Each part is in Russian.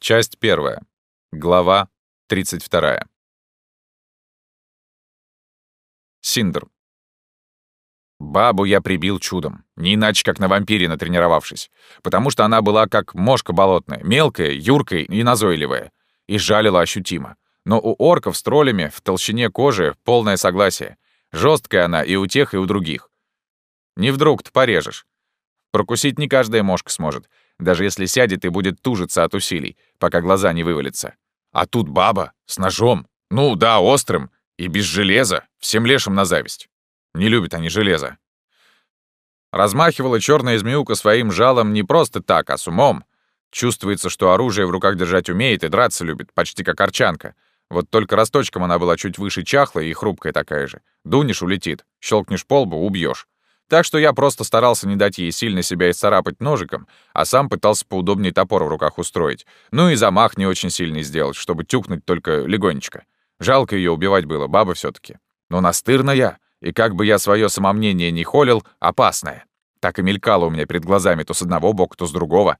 Часть первая. Глава 32. Синдер. Бабу я прибил чудом, не иначе как на вампире натренировавшись, потому что она была как мошка болотная, мелкая, юркая и назойливая, и жалила ощутимо. Но у орков с троллями в толщине кожи полное согласие. Жесткая она и у тех, и у других. Не вдруг-то порежешь. Прокусить не каждая мошка сможет, даже если сядет и будет тужиться от усилий, пока глаза не вывалятся. А тут баба с ножом. Ну да, острым. И без железа. Всем лешим на зависть. Не любят они железо. Размахивала черная змеюка своим жалом не просто так, а с умом. Чувствуется, что оружие в руках держать умеет и драться любит, почти как арчанка. Вот только росточком она была чуть выше чахлая и хрупкая такая же. Дунешь — улетит. Щелкнешь по лбу — убьешь. Так что я просто старался не дать ей сильно себя исцарапать ножиком, а сам пытался поудобнее топор в руках устроить. Ну и замах не очень сильный сделать, чтобы тюкнуть только легонечко. Жалко ее убивать было, баба все таки Но настырная, и как бы я свое самомнение не холил, опасная. Так и мелькало у меня перед глазами то с одного бока, то с другого.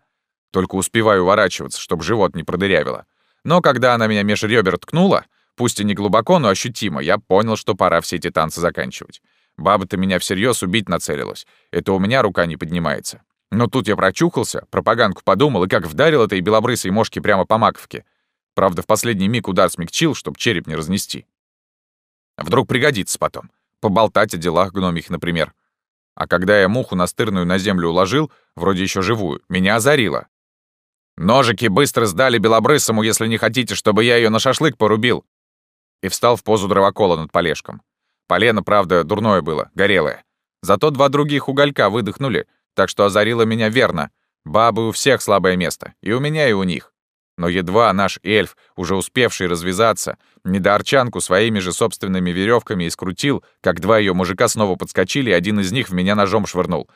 Только успеваю уворачиваться, чтобы живот не продырявило. Но когда она меня меж ребер ткнула, пусть и не глубоко, но ощутимо, я понял, что пора все эти танцы заканчивать. Баба-то меня всерьез убить нацелилась. Это у меня рука не поднимается. Но тут я прочухался, пропаганку подумал и как вдарил этой белобрысой мошки прямо по маковке. Правда, в последний миг удар смягчил, чтобы череп не разнести. Вдруг пригодится потом. Поболтать о делах гномих, например. А когда я муху настырную на землю уложил, вроде еще живую, меня озарило. «Ножики быстро сдали белобрысому, если не хотите, чтобы я ее на шашлык порубил!» И встал в позу дровокола над полежком. Полено, правда, дурное было, горелое. Зато два других уголька выдохнули, так что озарило меня верно. Бабы у всех слабое место, и у меня, и у них. Но едва наш эльф, уже успевший развязаться, недоорчанку своими же собственными веревками искрутил, как два ее мужика снова подскочили, и один из них в меня ножом швырнул.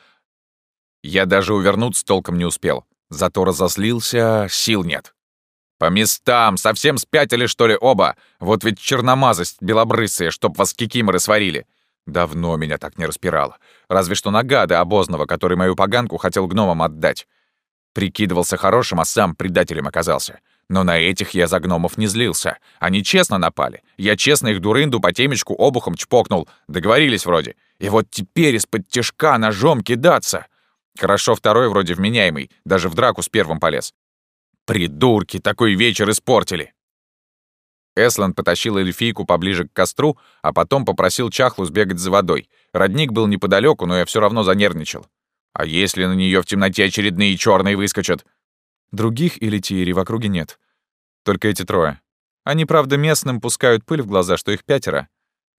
Я даже увернуться толком не успел. Зато разозлился, сил нет. «По местам! Совсем спятили, что ли, оба? Вот ведь черномазость белобрысая, чтоб вас кикиморы сварили!» Давно меня так не распирало. Разве что на гада обозного, который мою поганку хотел гномам отдать. Прикидывался хорошим, а сам предателем оказался. Но на этих я за гномов не злился. Они честно напали. Я честно их дурынду по темечку обухом чпокнул. Договорились вроде. И вот теперь из-под тяжка ножом кидаться. Хорошо, второй вроде вменяемый. Даже в драку с первым полез. Придурки, такой вечер испортили!» Эсланд потащил эльфийку поближе к костру, а потом попросил Чахлу сбегать за водой. Родник был неподалеку, но я все равно занервничал. А если на нее в темноте очередные черные выскочат? Других или Тиери в округе нет. Только эти трое. Они, правда, местным пускают пыль в глаза, что их пятеро.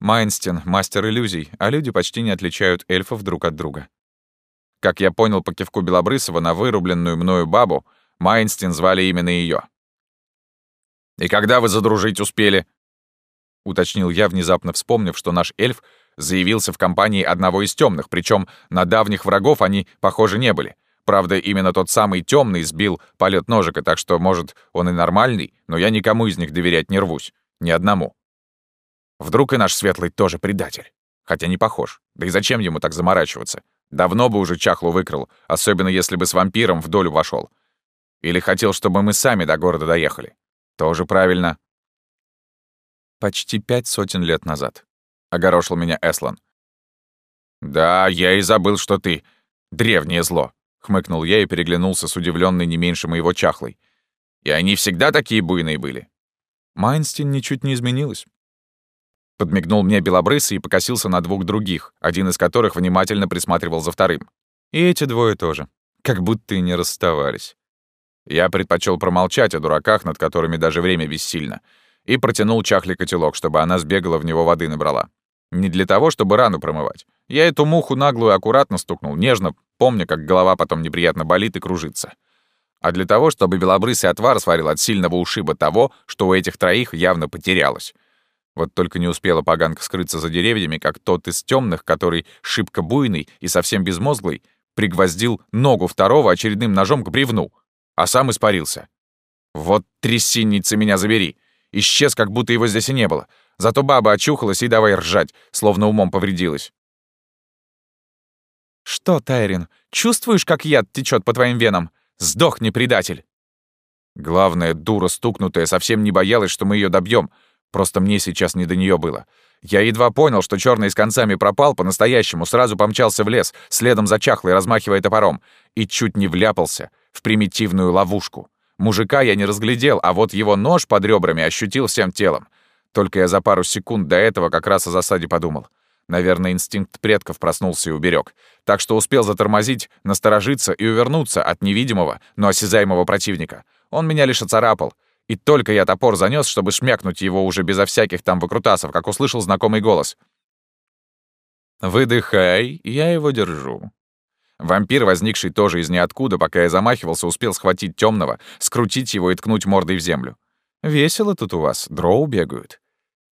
Майнстин — мастер иллюзий, а люди почти не отличают эльфов друг от друга. Как я понял по кивку Белобрысова на вырубленную мною бабу, Майнстин звали именно ее. «И когда вы задружить успели?» — уточнил я, внезапно вспомнив, что наш эльф заявился в компании одного из темных, причем на давних врагов они, похоже, не были. Правда, именно тот самый темный сбил полет ножика, так что, может, он и нормальный, но я никому из них доверять не рвусь. Ни одному. Вдруг и наш светлый тоже предатель. Хотя не похож. Да и зачем ему так заморачиваться? Давно бы уже чахлу выкрал, особенно если бы с вампиром в долю вошел. Или хотел, чтобы мы сами до города доехали? Тоже правильно. Почти пять сотен лет назад. Огорошил меня Эслан. «Да, я и забыл, что ты древнее зло», — хмыкнул я и переглянулся с удивленной не меньше моего чахлой. «И они всегда такие буйные были?» Майнстин ничуть не изменилась. Подмигнул мне белобрысый и покосился на двух других, один из которых внимательно присматривал за вторым. И эти двое тоже. Как будто и не расставались. Я предпочел промолчать о дураках, над которыми даже время бессильно, и протянул чахли котелок, чтобы она сбегала в него воды набрала. Не для того, чтобы рану промывать. Я эту муху наглую аккуратно стукнул, нежно, помня, как голова потом неприятно болит и кружится. А для того, чтобы белобрысый отвар сварил от сильного ушиба того, что у этих троих явно потерялось. Вот только не успела поганка скрыться за деревьями, как тот из темных, который шибко буйный и совсем безмозглый, пригвоздил ногу второго очередным ножом к бревну — а сам испарился. Вот трясинница меня забери. Исчез, как будто его здесь и не было. Зато баба очухалась и давай ржать, словно умом повредилась. «Что, Тайрин, чувствуешь, как яд течет по твоим венам? Сдохни, предатель!» Главное, дура стукнутая совсем не боялась, что мы ее добьем. Просто мне сейчас не до нее было. Я едва понял, что черный с концами пропал по-настоящему, сразу помчался в лес, следом за чахлой, размахивая топором, и чуть не вляпался в примитивную ловушку. Мужика я не разглядел, а вот его нож под ребрами ощутил всем телом. Только я за пару секунд до этого как раз о засаде подумал. Наверное, инстинкт предков проснулся и уберег. Так что успел затормозить, насторожиться и увернуться от невидимого, но осязаемого противника. Он меня лишь оцарапал. И только я топор занёс, чтобы шмякнуть его уже безо всяких там выкрутасов, как услышал знакомый голос. «Выдыхай, я его держу». Вампир, возникший тоже из ниоткуда, пока я замахивался, успел схватить темного, скрутить его и ткнуть мордой в землю. «Весело тут у вас, дроу бегают».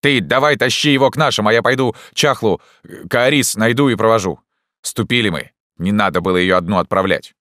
«Ты давай тащи его к нашим, а я пойду чахлу, Каарис найду и провожу». Ступили мы. Не надо было ее одну отправлять.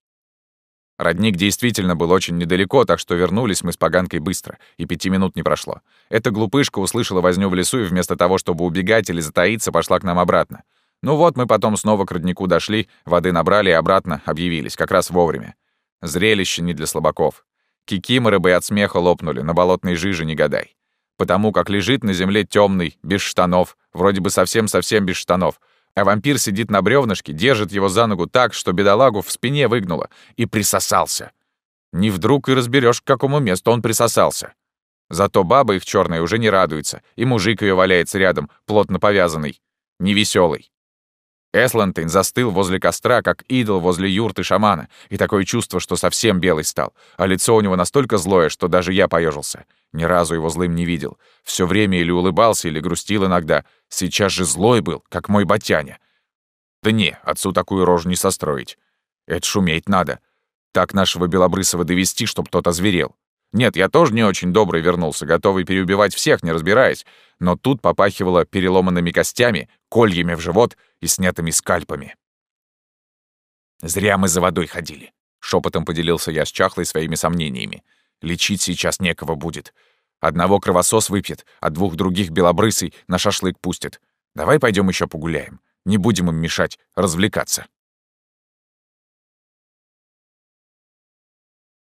Родник действительно был очень недалеко, так что вернулись мы с поганкой быстро, и пяти минут не прошло. Эта глупышка услышала возню в лесу и вместо того, чтобы убегать или затаиться, пошла к нам обратно. Ну вот, мы потом снова к роднику дошли, воды набрали и обратно объявились, как раз вовремя. Зрелище не для слабаков. Кикиморы бы от смеха лопнули, на болотной жиже не гадай потому как лежит на земле темный, без штанов, вроде бы совсем-совсем без штанов, а вампир сидит на бревнышке, держит его за ногу так, что бедолагу в спине выгнуло, и присосался. Не вдруг и разберешь, к какому месту он присосался. Зато баба их черная уже не радуется, и мужик ее валяется рядом, плотно повязанный, невеселый. Эслантейн застыл возле костра, как идол возле юрты шамана, и такое чувство, что совсем белый стал, а лицо у него настолько злое, что даже я поежился. Ни разу его злым не видел. Все время или улыбался, или грустил иногда. Сейчас же злой был, как мой батяня. Да не, отцу такую рожу не состроить. Это шуметь надо. Так нашего Белобрысова довести, чтоб тот озверел. Нет, я тоже не очень добрый вернулся, готовый переубивать всех, не разбираясь. Но тут попахивало переломанными костями, кольями в живот и снятыми скальпами. «Зря мы за водой ходили», — шепотом поделился я с Чахлой своими сомнениями. «Лечить сейчас некого будет. Одного кровосос выпьет, а двух других белобрысый на шашлык пустит. Давай пойдем еще погуляем. Не будем им мешать развлекаться».